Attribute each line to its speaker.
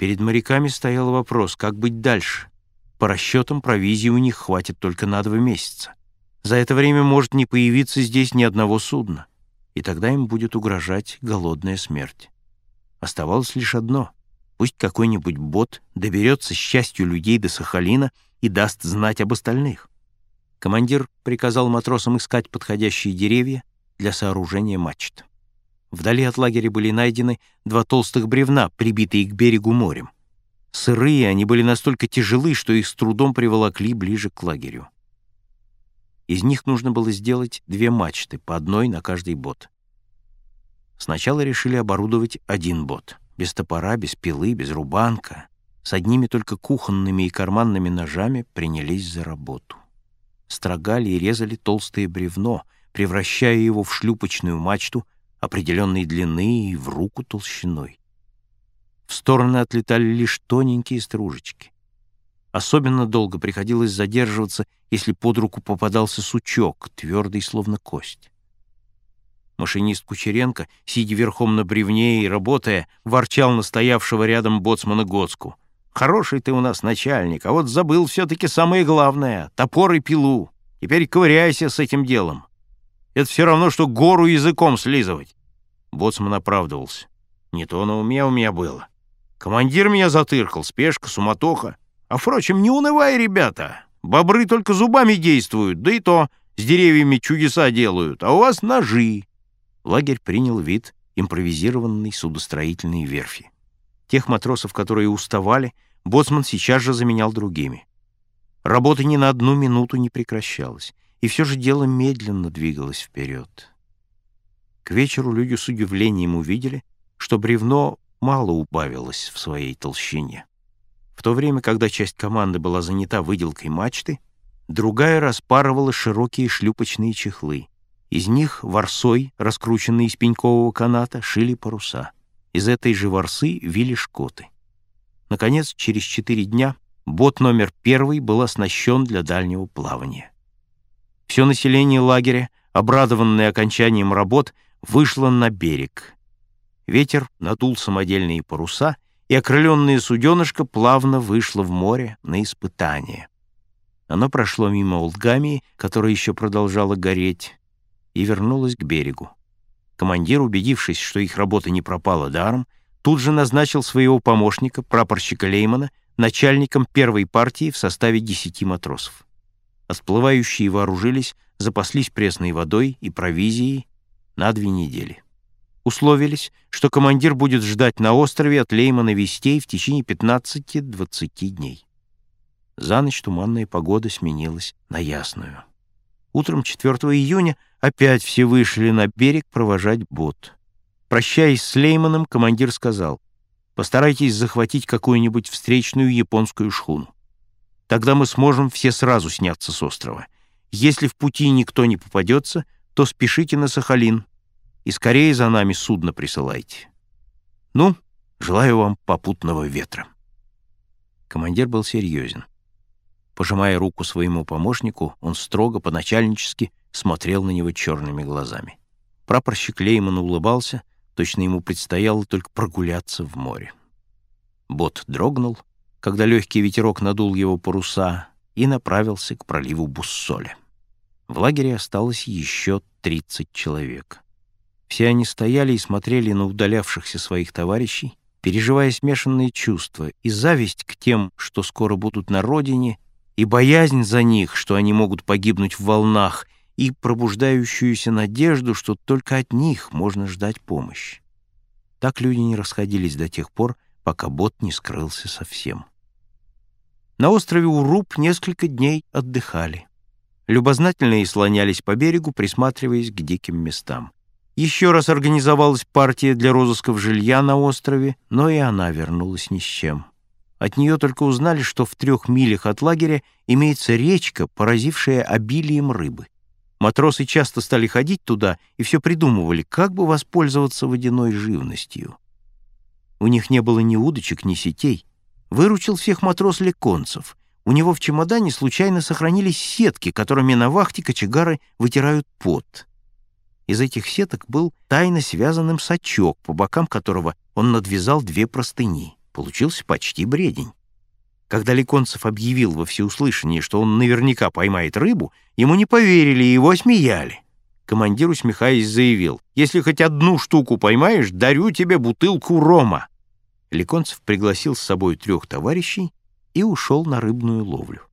Speaker 1: Перед моряками стоял вопрос, как быть дальше. По расчетам, провизии у них хватит только на два месяца. За это время может не появиться здесь ни одного судна, и тогда им будет угрожать голодная смерть. Оставалось лишь одно — пусть какой-нибудь бот доберется счастью людей до Сахалина и даст знать об остальных. Командир приказал матросам искать подходящие деревья для сооружения мачт. Вдали от лагеря были найдены два толстых бревна, прибитые к берегу морем. Сырые они были настолько тяжелы, что их с трудом приволокли ближе к лагерю. Из них нужно было сделать две мачты, по одной на каждый бот. Сначала решили оборудовать один бот. Без топора, без пилы, без рубанка. С одними только кухонными и карманными ножами принялись за работу. Строгали и резали толстое бревно, превращая его в шлюпочную мачту определенной длины и в руку толщиной. В стороны отлетали лишь тоненькие стружечки. Особенно долго приходилось задерживаться, если под руку попадался сучок, твердый, словно кость. Машинист Кучеренко, сидя верхом на бревне и работая, ворчал на стоявшего рядом боцмана Гоцку. «Хороший ты у нас начальник, а вот забыл все-таки самое главное — топор и пилу. Теперь ковыряйся с этим делом. Это все равно, что гору языком слизывать». Боцман оправдывался. «Не то на уме у меня было. Командир меня затыркал, спешка, суматоха. А, впрочем, не унывай, ребята. Бобры только зубами действуют, да и то с деревьями чудеса делают, а у вас ножи. Лагерь принял вид импровизированной судостроительной верфи. Тех матросов, которые уставали, боцман сейчас же заменял другими. Работа ни на одну минуту не прекращалась, и все же дело медленно двигалось вперед. К вечеру люди с удивлением увидели, что бревно мало убавилось в своей толщине. В то время, когда часть команды была занята выделкой мачты, другая распарывала широкие шлюпочные чехлы. Из них ворсой, раскрученной из пенькового каната, шили паруса. Из этой же ворсы вили шкоты. Наконец, через четыре дня бот номер первый был оснащен для дальнего плавания. Все население лагеря, обрадованное окончанием работ, вышло на берег. Ветер надул самодельные паруса — и окрыленное суденышко плавно вышло в море на испытание. Оно прошло мимо Олдгамии, которая еще продолжала гореть, и вернулось к берегу. Командир, убедившись, что их работа не пропала даром, тут же назначил своего помощника, прапорщика Леймана, начальником первой партии в составе десяти матросов. Отплывающие вооружились, запаслись пресной водой и провизией на две недели условились, что командир будет ждать на острове от Леймана вестей в течение 15-20 дней. За ночь туманная погода сменилась на ясную. Утром 4 июня опять все вышли на берег провожать бот. Прощаясь с Лейманом, командир сказал, «Постарайтесь захватить какую-нибудь встречную японскую шхуну. Тогда мы сможем все сразу сняться с острова. Если в пути никто не попадется, то спешите на Сахалин, и скорее за нами судно присылайте. Ну, желаю вам попутного ветра». Командир был серьезен. Пожимая руку своему помощнику, он строго, по-начальнически смотрел на него черными глазами. Прапорщик Лейман улыбался, точно ему предстояло только прогуляться в море. Бот дрогнул, когда легкий ветерок надул его паруса и направился к проливу Буссоля. В лагере осталось еще 30 человек. Все они стояли и смотрели на удалявшихся своих товарищей, переживая смешанные чувства и зависть к тем, что скоро будут на родине, и боязнь за них, что они могут погибнуть в волнах, и пробуждающуюся надежду, что только от них можно ждать помощь. Так люди не расходились до тех пор, пока бот не скрылся совсем. На острове Уруп несколько дней отдыхали. Любознательные слонялись по берегу, присматриваясь к диким местам. Еще раз организовалась партия для розысков жилья на острове, но и она вернулась ни с чем. От нее только узнали, что в трех милях от лагеря имеется речка, поразившая обилием рыбы. Матросы часто стали ходить туда и все придумывали, как бы воспользоваться водяной живностью. У них не было ни удочек, ни сетей. Выручил всех матрос Леконцев. У него в чемодане случайно сохранились сетки, которыми на вахте кочегары вытирают пот. Из этих сеток был тайно связанным сачок, по бокам которого он надвязал две простыни. Получился почти бредень. Когда Ликонцев объявил во всеуслышание, что он наверняка поймает рыбу, ему не поверили и его осмеяли. Командир, усмехаясь, заявил, «Если хоть одну штуку поймаешь, дарю тебе бутылку рома». Ликонцев пригласил с собой трех товарищей и ушел на рыбную ловлю.